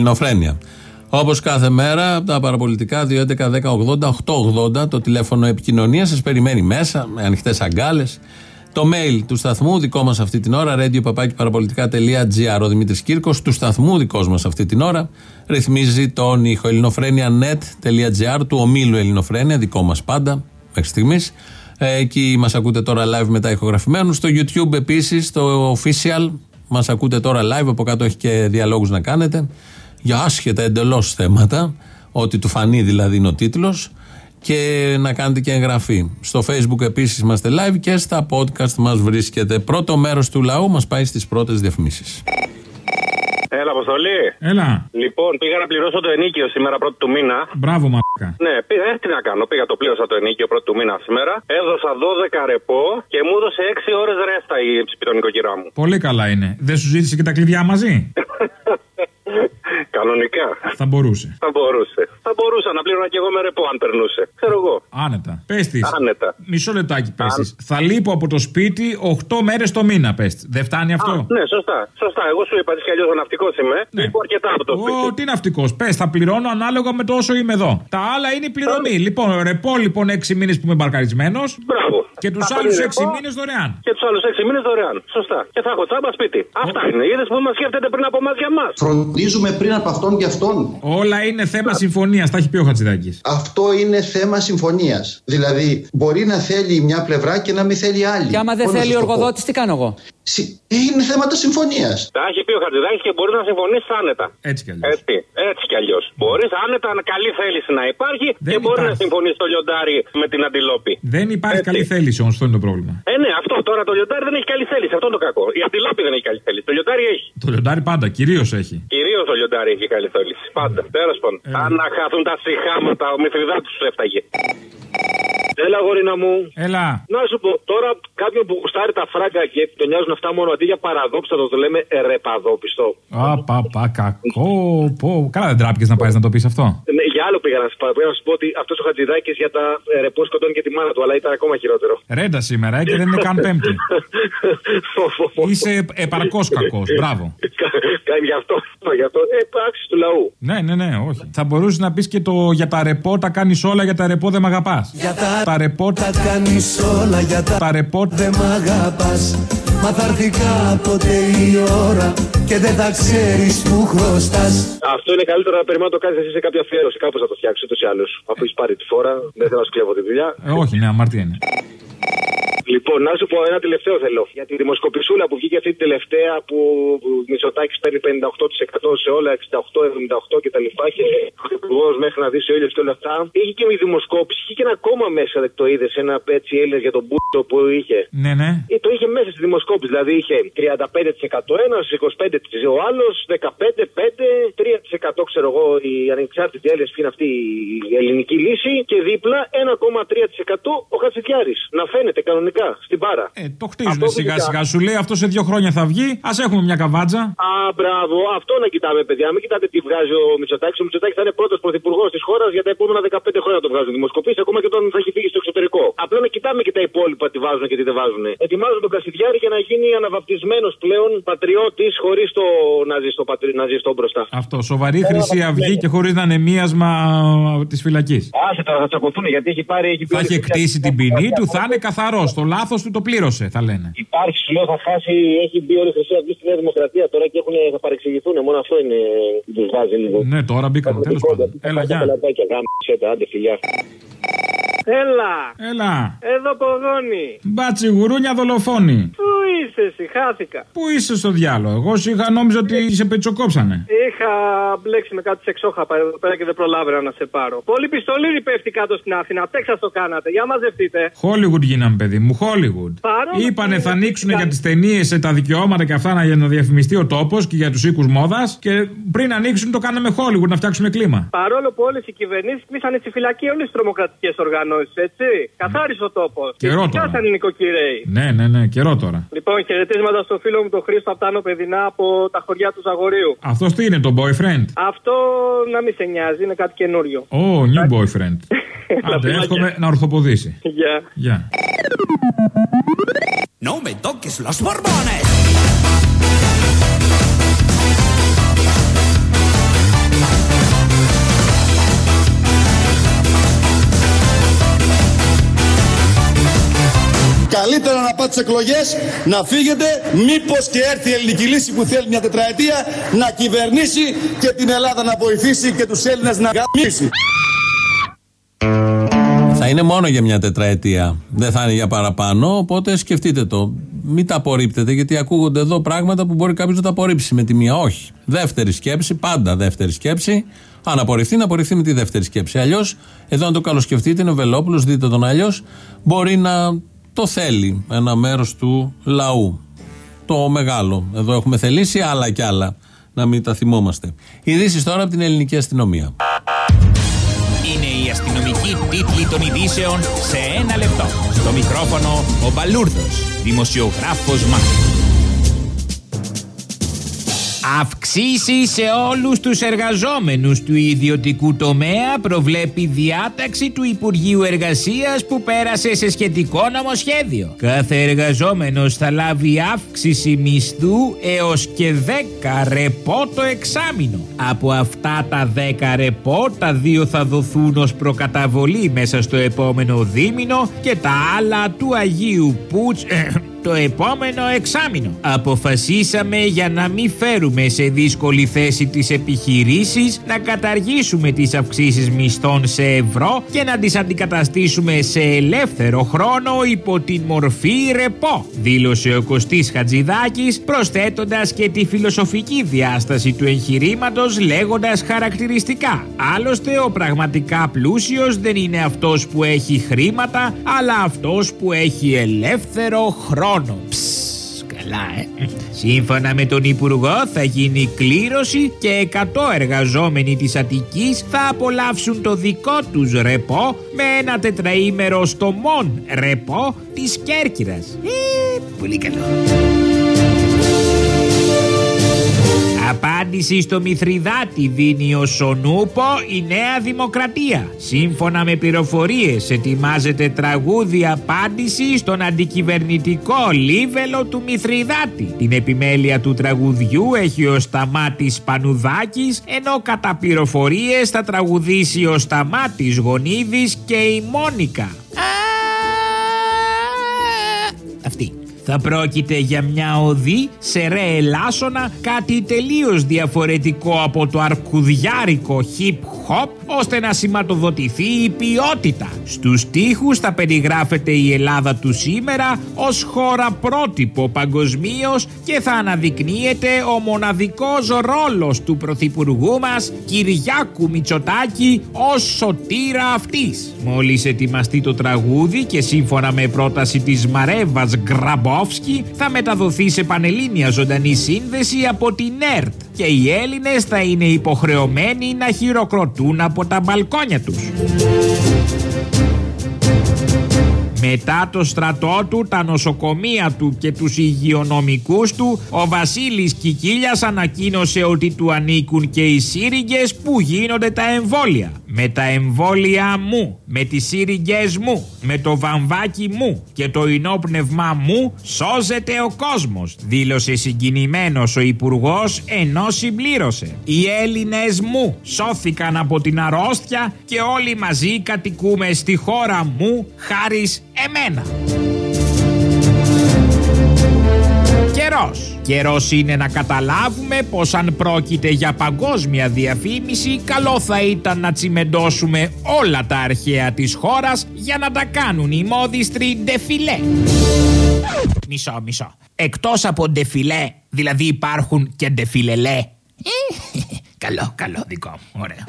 Εδώ Ελληνοφρένια. Όπως κάθε μέρα, από τα παραπολιτικά 2.11.10.80.880 το τηλέφωνο επικοινωνίας σας περιμένει μέσα με ανοιχτές αγκάλες. Το mail του σταθμού δικό μας αυτή την ώρα, radio.parapolitica.gr. Ο Δημήτρης Κύρκος του σταθμού δικός μας αυτή την ώρα ρυθμίζει τον ήχο ελληνοφρένια.net.gr του ομίλου Ελληνοφρένια, δικό μας πάντα μέχρι στιγμής. Εκεί μας ακούτε τώρα live μετά ηχογραφημένους. Στο YouTube επίσης, στο official, μας ακούτε τώρα live. Από κάτω έχει και διαλόγους να κάνετε για άσχετα εντελώς θέματα. Ό,τι του φανεί δηλαδή είναι ο τίτλος. Και να κάνετε και εγγραφή. Στο Facebook επίσης είμαστε live και στα podcast μας βρίσκεται. Πρώτο μέρος του λαού μας πάει στις πρώτες διαφημίσεις. Έλα, Αποστολή. Έλα. Λοιπόν, πήγα να πληρώσω το ενίκιο σήμερα πρώτη του μήνα. Μπράβο, μαλάκα. Ναι, πήγα, ε, τι να κάνω. Πήγα το πλήρωσα το ενίκιο πρώτη του μήνα σήμερα. Έδωσα 12 ρεπό και μου έδωσε 6 ώρες ρέστα η ψηπιτονικοκυρά μου. Πολύ καλά είναι. Δεν σου ζήτησε και τα κλειδιά μαζί; Κανονικά. Θα μπορούσε. Θα μπορούσε. Θα μπορούσα να πλήρωνα και εγώ με ρεπό αν περνούσε. Ξέρω εγώ. Άνετα. Πες της. Άνετα. Μισό λεπτάκι πες της. Θα λείπω από το σπίτι 8 μέρες το μήνα, πες. Δεν φτάνει αυτό; Α, ναι, σωστά. Σωστά. Εγώ σου είπα ότι κι αλλιώς ο ναυτικός είμαι. Ναι. Λείπω αρκετά από το σπίτι. Ω, τι ναυτικός. Πες, θα πληρώνω ανάλογα με το όσο είμαι εδώ. Τα άλλα είναι η πληρωμή. Λοιπόν, ρεπό λοιπόν 6 μήνες που είμαι μπαρκαρισμένος. Μπράβο. Και τους Θα άλλους παίρνει 6 ρεπό. μήνες δωρεάν. Και τους άλλους 6 μήνες δωρεάν. Σωστά. Και θα έχω τσάμπα σπίτι. Αυτά είναι. Είδες που μας σκέφτεται πριν από εμάς για μας. Φροντίζουμε πριν από αυτόν και αυτόν. Όλα είναι θέμα συμφωνίας. Τα έχει πει ο Χατζηδάκης. Αυτό είναι θέμα συμφωνίας. Δηλαδή, μπορεί να θέλει μια πλευρά και να μην θέλει άλλη. Και άμα δεν Πώς να θέλει ο σας το πω. εργοδότη, τι κάνω εγώ; Συ- Είναι θέματα συμφωνίας. Τα έχει πει ο Χατζηδάκης και μπορείς να συμφωνήσεις άνετα. Έτσι κι αλλιώς. Έτσι, έτσι κι αλλιώς. Μπορείς άνετα να καλή θέληση να υπάρχει Δεν και μπορείς να υπάρχει. συμφωνήσεις το λιοντάρι με την αντιλόπη. Δεν υπάρχει καλή θέληση όμως, αυτό είναι το πρόβλημα. Ε, ναι, αυτό τώρα το λιοντάρι δεν έχει καλή θέληση. Αυτό είναι το κακό. Η αντιλόπη δεν έχει καλή θέληση. Το λιοντάρι έχει. Το λιοντάρι πάντα, κυρίως έχει. Κυρίως το λιοντάρι έχει καλή θέληση. Πάντα. Τέλος πάντων. Αν να χαθούν τα συχάματα, ο Μηθριδάτη του έφταγε. Έλα, γορίνα μου. Έλα. Να σου πω, τώρα κάποιον που στάρει τα φράγκα και τον νοιάζουν αυτά μόνο αντί για παραδόξα το λέμε ρεπαδόπιστο. Α, πα, πα, κακό. Πω. Καλά, δεν τράπηκες να πάει να το πεις αυτό. Ναι, για άλλο πήγα να σου πω. Πήγα να σου πω ότι αυτός ο Χατζηδάκης για τα ε, ρεπό σκοτώνει και τη μάνα του, αλλά ήταν ακόμα χειρότερο. Ρέντα σήμερα ε, και δεν είναι καν πέμπτη. Είσαι επαρκώς κακός. Μπράβο. Κάνει γι' αυτό. Γι' αυτό. Ε, πράξει του λαού. Ναι, ναι, ναι, όχι. Θα μπορούσες να πεις και το για τα ρεπό τα κάνεις όλα, για τα ρεπό δεν μ' αγαπάς. Για τα, Τα ρεπό τα κάνεις όλα για τα, τα ρεπό δεν μ' αγαπάς Μα θα έρθει κάποτε η ώρα και δεν θα ξέρεις που χρωστάς Αυτό είναι καλύτερο να περιμένω να το κάνεις εσύ σε κάποια αφιέρωση. Κάπως να το φτιάξεις ούτως ή άλλως. Αφού έχεις πάρει τη φόρα, δεν θέλω να σου κλέβω τη δουλειά. Ε, όχι, ναι, αμαρτία είναι. Λοιπόν, να σου πω ένα τελευταίο θέλω. Για τη δημοσκοπησούλα που βγήκε αυτή τη τελευταία που ο Μητσοτάκης παίρνει 58% σε όλα, 68-78 κτλ. Και ο υπουργό μέχρι να δει ο ήλιο και όλα αυτά. Είχε και η δημοσκόπηση, είχε και ένα κόμμα μέσα, δεν το είδες, ένα έτσι Έλληνες για τον Μπούτο που είχε. Ναι, ναι. Ε, το είχε μέσα στη δημοσκόπηση. Δηλαδή είχε 35% ένας, 25% ο άλλος, 15%, 3% ξέρω εγώ οι ανεξάρτητοι Έλληνες που είναι αυτή η ελληνική λύση και δίπλα 1,3% ο Χατζηδιάρης. Να φαίνεται κανονικά στην πάρα. Ε, το χτίζουν Αυτό σιγά φυσικά. σιγά. Σου λέει αυτό σε δύο χρόνια θα βγει. Α έχουμε μια καβάτζα. Α, μπράβο, αυτό να κοιτάμε, παιδιά. Μην κοιτάτε τι βγάζει ο Μητσοτάκης. Ο Μητσοτάκης θα είναι πρώτος πρωθυπουργός της χώρας για τα επόμενα 15 χρόνια να το βγάζουν δημοσκοπήσεις, ακόμα και όταν θα έχει φύγει στο εξωτερικό. Απλά να κοιτάμε και τα υπόλοιπα τι βάζουν και τι δεν βάζουν. Ετοιμάζουν τον Κασιδιάρη για να γίνει αναβαπτισμένος πλέον πατριώτης χωρίς το να ζει στο, πατρι... να ζει στο μπροστά. Αυτό. Σοβαρή χρυσή αυγή και χωρίς να είναι μίασμα της φυλακής. Άσε τώρα θα τσακωθούν γιατί έχει πάρει. Έχει πει Θα ότι έχει εκτίσει την ποινή του, θα είναι καθαρός. Το λάθος του το πλήρωσε, θα λένε. Υπάρχει, σου λέω, θα χάσει. Έχει μπει όλη η Χρυσή Αυγή στη Νέα Δημοκρατία τώρα και έχουν, θα παρεξηγηθούν. Μόνο αυτό είναι που τους βάζει λίγο. Ναι, τώρα μπήκαμε. Τέλος πάντων. Έλα, γεια. Άντε, φιλιά. Έλα! Έλα. Εδώ ποδόνι! Μπάτσι γουρούνια δολοφόνη. Πού είσαι εσύ, χάθηκα. Πού είσαι στο διάλογο; Εγώ σου είχα νόμιζα ότι σε πετσοκόψανε. Είχα μπλέξει με κάτι σεξόχαπα εδώ πέρα και δεν προλάβαινα να σε πάρω. Πολύ πιστολίδι πέφτει κάτω στην Αθήνα. Τέξα το κάνατε. Για μαζευτείτε. Hollywood γίναμε, παιδί μου. Hollywood. Παρόλο Είπανε που- θα ανοίξουν για τις ταινίες τα δικαιώματα και αυτά να- για να διαφημιστεί ο τόπος και για τους οίκους μόδας. Και πριν ανοίξουν το κάναμε Hollywood να φτιάξουμε κλίμα. Παρόλο που όλες οι κυβερνήσεις κλείσανε στη φυλακή όλες τι τρομοκρατικές οργανώσεις, έτσι. Καθάρισε ο τόπος. Καιρό τώρα. Πιάσανε οι νοικοκυρέοι. Ναι, ναι, ναι, καιρό τώρα. Λοιπόν, χαιρετίσματα στο φίλο μου τον Χρήστο από τα Άνω Παιδινά από τα χωριά του Ζαγορείου. Αυτός τι είναι, το boyfriend; Αυτό να μην σε νοιάζει, είναι κάτι καινούριο. Oh, new boyfriend. Άντε, εύχομαι να ορθοποδήσει. Γεια. Γεια. No me toques los borbones. Καλύτερα να πάτε τις εκλογές, να φύγετε, μήπως και έρθει η ελληνική λύση που θέλει μια τετραετία να κυβερνήσει και την Ελλάδα να βοηθήσει και τους Έλληνες να γαμίσει. Θα είναι μόνο για μια τετραετία. Δεν θα είναι για παραπάνω. Οπότε σκεφτείτε το. Μην τα απορρίπτετε, γιατί ακούγονται εδώ πράγματα που μπορεί κάποιος να τα απορρίψει με τη μία. Όχι. Δεύτερη σκέψη, πάντα δεύτερη σκέψη. Αν απορριφθεί, να απορριφθεί με τη δεύτερη σκέψη. Αλλιώς, εδώ αν το καλοσκεφτείτε, είναι ο Βελόπουλος, δείτε τον αλλιώς, μπορεί να το θέλει ένα μέρος του λαού. Το μεγάλο. Εδώ έχουμε θελήσει άλλα κι άλλα. Να μην τα θυμόμαστε. Ειδήσεις τώρα από την ελληνική αστυνομία. Είναι η αστυνομική τίτλη των ειδήσεων σε ένα λεπτό. Στο μικρόφωνο ο Μπαλούρδος, δημοσιογράφος Μάρκος. Αυξήσεις σε όλους τους εργαζόμενους του ιδιωτικού τομέα προβλέπει διάταξη του Υπουργείου Εργασίας που πέρασε σε σχετικό νομοσχέδιο. Κάθε εργαζόμενος θα λάβει αύξηση μισθού έως και 10 ρεπό το εξάμηνο. Από αυτά τα 10 ρεπό τα δύο θα δοθούν ως προκαταβολή μέσα στο επόμενο δίμηνο και τα άλλα του Αγίου Πούτς το επόμενο εξάμηνο. Αποφασίσαμε για να μην φέρουμε σε δύσκολη θέση τις επιχειρήσεις να καταργήσουμε τις αυξήσεις μισθών σε ευρώ και να τις αντικαταστήσουμε σε ελεύθερο χρόνο υπό την μορφή ρεπό, δήλωσε ο Κωστής Χατζηδάκης προσθέτοντας και τη φιλοσοφική διάσταση του εγχειρήματος λέγοντας χαρακτηριστικά. Άλλωστε ο πραγματικά πλούσιος δεν είναι αυτός που έχει χρήματα αλλά αυτός που έχει ελεύθερο χρόνο. Ψ, καλά, ε. Σύμφωνα με τον Υπουργό θα γίνει κλήρωση και 100 εργαζόμενοι της Αττικής θα απολαύσουν το δικό τους ρεπό με ένα τετραήμερο στο Μον ρεπό της Κέρκυρας. Ε, πολύ καλό. Απάντηση στο Μηθριδάτη δίνει ο Σονούπο η Νέα Δημοκρατία. Σύμφωνα με πληροφορίες ετοιμάζεται τραγούδι απάντηση στον αντικυβερνητικό λίβελο του Μηθριδάτη. Την επιμέλεια του τραγουδιού έχει ο Σταμάτης Πανουδάκης ενώ κατά πληροφορίες θα τραγουδήσει ο Σταμάτης Γονίδης και η Μόνικα. Αυτή. Θα πρόκειται για μια οδή σε ρε ελάσσονα, κάτι τελείως διαφορετικό από το αρκουδιάρικο hip hop, ώστε να σηματοδοτηθεί η ποιότητα. Στους τοίχους θα περιγράφεται η Ελλάδα του σήμερα ως χώρα πρότυπο παγκοσμίως και θα αναδεικνύεται ο μοναδικός ρόλος του Πρωθυπουργού μας Κυριάκου Μητσοτάκη ως σωτήρα αυτής. Μόλις ετοιμαστεί το τραγούδι και σύμφωνα με πρόταση της Μαρέβας Γκραμπόφσκι θα μεταδοθεί σε πανελλήνια ζωντανή σύνδεση από την ΕΡΤ και οι Έλληνες θα είναι υποχρεωμένοι να χειροκροτούν από τα μπαλκόνια τους. Μετά το στρατό του, τα νοσοκομεία του και τους υγειονομικούς του, ο Βασίλης Κικίλιας ανακοίνωσε ότι του ανήκουν και οι σύριγγες που γίνονται τα εμβόλια. Με τα εμβόλια μου, με τις σύριγγες μου, με το βαμβάκι μου και το ενόπνευμά μου σώζεται ο κόσμος, δήλωσε συγκινημένος ο Υπουργός ενώ συμπλήρωσε. Οι Έλληνες μου σώθηκαν από την αρρώστια και όλοι μαζί κατοικούμε στη χώρα μου χάρις εμένα. Καιρός. Καιρός είναι να καταλάβουμε πως αν πρόκειται για παγκόσμια διαφήμιση καλό θα ήταν να τσιμεντώσουμε όλα τα αρχαία της χώρας για να τα κάνουν οι μόδιστροι ντεφιλέ. Μισό, μισό. Εκτός από ντεφιλέ, δηλαδή υπάρχουν και ντεφιλελέ. καλό, καλό δικό μου, ωραία.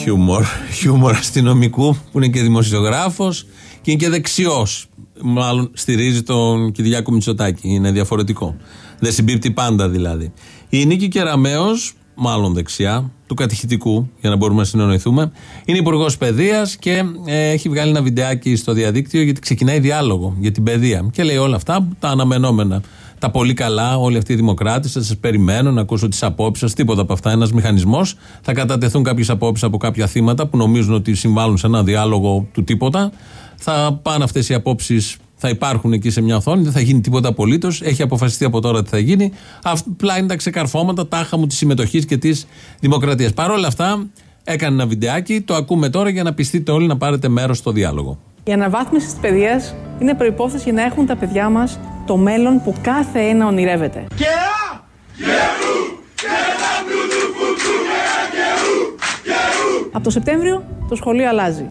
Χιούμορ. Χιούμορ αστυνομικού που είναι και δημοσιογράφος και είναι και δεξιός. Μάλλον στηρίζει τον Κυριάκο Μητσοτάκη. Είναι διαφορετικό. Δεν συμπίπτει πάντα δηλαδή. Η Νίκη Κεραμέο, μάλλον δεξιά, του κατηχητικού, για να μπορούμε να συνεννοηθούμε, είναι υπουργός παιδείας και ε, έχει βγάλει ένα βιντεάκι στο διαδίκτυο γιατί ξεκινάει διάλογο για την παιδεία. Και λέει όλα αυτά τα αναμενόμενα. Τα πολύ καλά, όλοι αυτοί οι δημοκράτες, θα σας περιμένω να ακούσω τις απόψεις σας, τίποτα από αυτά. Ένας μηχανισμός. Θα κατατεθούν κάποιες απόψεις από κάποια θύματα που νομίζουν ότι συμβάλλουν σε ένα διάλογο του τίποτα. Θα πάνε αυτές οι απόψεις, θα υπάρχουν εκεί σε μια οθόνη, δεν θα γίνει τίποτα απολύτως. Έχει αποφασιστεί από τώρα τι θα γίνει. Απλά είναι τα ξεκαρφώματα, τάχα μου της συμμετοχής και της δημοκρατίας. Παρ' όλα αυτά, έκανε ένα βιντεάκι, το ακούμε τώρα για να πιστείτε όλοι να πάρετε μέρος στο διάλογο. Η αναβάθμιση της παιδείας είναι προπόθεση για να έχουν τα παιδιά μας το μέλλον που κάθε ένα ονειρεύεται. Από το Σεπτέμβριο το σχολείο αλλάζει.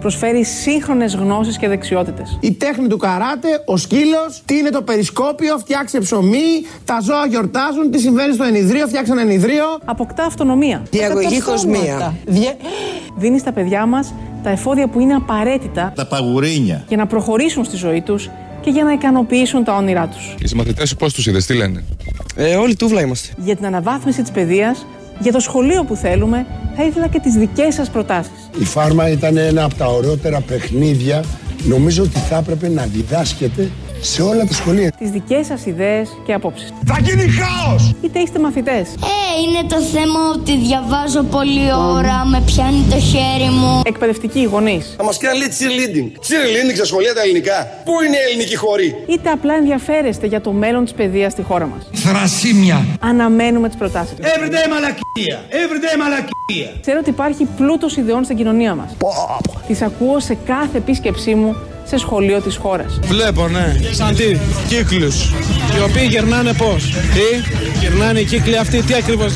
Προσφέρει σύγχρονες γνώσεις και δεξιότητες. Η τέχνη του καράτε, ο σκύλος, τι είναι το περισκόπιο, φτιάξε ψωμί, τα ζώα γιορτάζουν, τι συμβαίνει στο ενιδρίο, φτιάξε ένα ενιδρίο. Αποκτά αυτονομία. Διαγωγή κοσμία. Δίνεις στα παιδιά μας τα εφόδια που είναι απαραίτητα Τα παγουρίνια. για να προχωρήσουν στη ζωή τους και για να ικανοποιήσουν τα όνειρά τους. Οι συμμαθητές σου πώς τους είδες, τι λένε; Ε, όλοι τούβλα είμαστε. Για την αναβάθμιση της παιδείας, για το σχολείο που θέλουμε, θα ήθελα και τις δικές σας προτάσεις. Η φάρμα ήταν ένα από τα ωραιότερα παιχνίδια νομίζω ότι θα έπρεπε να διδάσκεται σε όλα τα σχολεία. Τις δικές σας ιδέες και απόψεις. Θα γίνει χάος! Είτε είστε μαθητές. Ε, είναι το θέμα ότι διαβάζω πολλή ώρα, με πιάνει το χέρι μου. Εκπαιδευτικοί γονείς. Θα μας κάνει λέει cheerleading. Cheerleading στα σχολεία τα ελληνικά. Πού είναι η ελληνική χωρή. Είτε απλά ενδιαφέρεστε για το μέλλον της παιδείας στη χώρα μας. Θρασίμια. Αναμένουμε τις προτάσεις σας. Everyday μαλακία. Everyday μαλακία. Ξέρω ότι υπάρχει πλούτος ιδεών στην κοινωνία μας. Τις ακούω σε κάθε επίσκεψή μου σε σχολείο της χώρας. Βλέπω, ναι. Σαν τι, κύκλους. Οι οποίοι γερνάνε πώς; Τι, γερνάνε οι κύκλοι αυτοί, τι ακριβώς;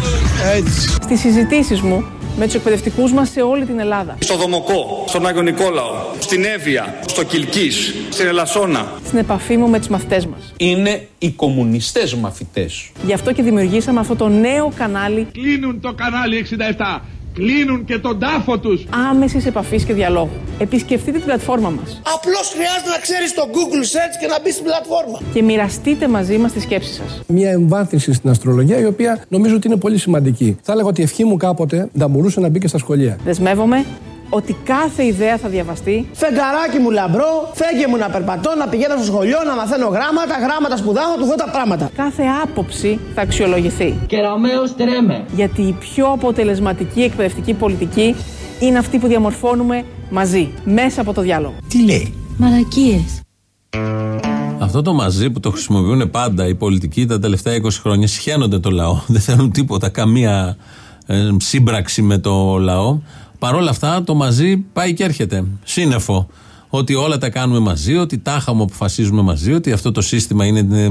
Έτσι. Στις συζητήσεις μου με τους εκπαιδευτικούς μας σε όλη την Ελλάδα. Στο Δομοκό, στον Άγιο Νικόλαο, στην Εύβοια, στο Κιλκής, στην Ελασσόνα. Στην επαφή μου με τους μαθητές μας. Είναι οι κομμουνιστές μαθητές. Γι' αυτό και δημιουργήσαμε αυτό το νέο κανάλι Κλείνουν το κανάλι 67. Κλείνουν και τον τάφο τους. άμεσης επαφής και διαλόγου. Επισκεφτείτε την πλατφόρμα μας Απλώς χρειάζεται να ξέρεις το Google Search και να μπεις στην πλατφόρμα. και μοιραστείτε μαζί μας τι σκέψει σας. Μια εμβάθυνση στην αστρολογία η οποία νομίζω ότι είναι πολύ σημαντική. Θα έλεγα ότι η ευχή μου κάποτε θα μπορούσε να μπει και στα σχολεία. Δεσμεύομαι ότι κάθε ιδέα θα διαβαστεί Φεγγαράκι μου λαμπρό, φέγγε μου να περπατώ, να πηγαίνω στο σχολείο, να μαθαίνω γράμματα, γράμματα σπουδάω, να του δω τα πράγματα. Κάθε άποψη θα αξιολογηθεί. Κεραμέως τρέμε. Γιατί η πιο αποτελεσματική εκπαιδευτική πολιτική είναι αυτή που διαμορφώνουμε μαζί, μέσα από το διάλογο. Τι λέει; Μαλακίες. Αυτό το μαζί που το χρησιμοποιούν πάντα οι πολιτικοί τα τελευταία 20 χρόνια σχένονται το λαό. Δεν θέλουν τίποτα, καμία ε, σύμπραξη με το λαό. Παρ' όλα αυτά το μαζί πάει και έρχεται. Σύννεφο. Ότι όλα τα κάνουμε μαζί, ότι τάχα μου αποφασίζουμε μαζί, ότι αυτό το σύστημα είναι. ε,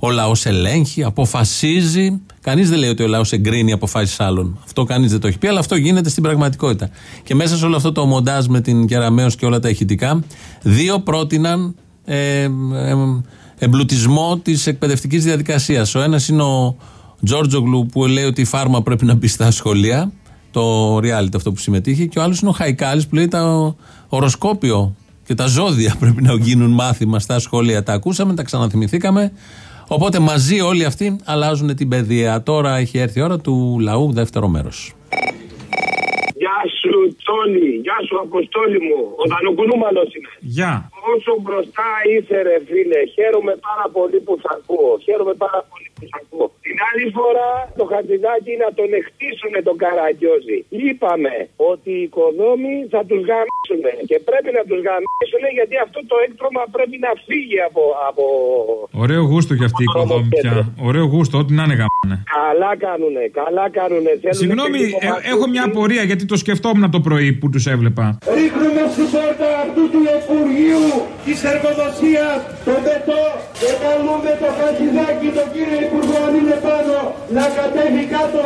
Ο λαός ελέγχει, αποφασίζει. Κανείς δεν λέει ότι ο λαός εγκρίνει αποφάσεις άλλων. Αυτό κανείς δεν το έχει πει, αλλά αυτό γίνεται στην πραγματικότητα. Και μέσα σε όλο αυτό το μοντάζ με την Κεραμαίο και όλα τα ηχητικά, δύο πρότειναν ε, ε, εμπλουτισμό της εκπαιδευτικής διαδικασίας. Ο ένας είναι ο Τζόρτζογλου που λέει ότι η φάρμα πρέπει να μπει στα σχολεία, το reality αυτό που συμμετείχε, και ο άλλος είναι ο Χαϊκάλης που λέει το οροσκόπιο και τα ζώδια πρέπει να γίνουν μάθημα στα σχολεία. Τα ακούσαμε, τα ξαναθυμηθήκαμε. Οπότε μαζί όλοι αυτοί αλλάζουν την παιδεία. Τώρα έχει έρθει η ώρα του λαού, δεύτερο μέρος. Γεια σου, Τσόλι. Γεια σου, Αποστόλη μου. Ο Δανοκουνούμαλος είμαι. Γεια. Όσο μπροστά είσαι, ρε φίλε, χαίρομαι πάρα πολύ που θα ακούω. Χαίρομαι πάρα πολύ που θα ακούω. Την άλλη φορά το χαρτιδάκι να τον εκτίσουν τον Καραγκιόζη. Είπαμε ότι οι οικοδόμοι θα τους γαμίσουν. Και πρέπει να τους γαμίσουν γιατί αυτό το έκτρωμα πρέπει να φύγει από. από... Ωραίο γούστο κι αυτή η οικοδόμη πια. Ωραίο γούστο, ό,τι να είναι γαμάνε. Καλά κάνουνε, καλά κάνουνε. Θέλουνε Συγγνώμη, και λίγο ε, μαθητή. έχω μια απορία γιατί το σκεφτόμουν το πρωί που τους έβλεπα. Ρίχνουμε στην πόρτα αυτού του Υπουργείου της Εργοδοσίας το πετό και καλούμε το χαρτιδάκι τον κύριο Υπουργό αν είναι πάνω να κατέβει κάτω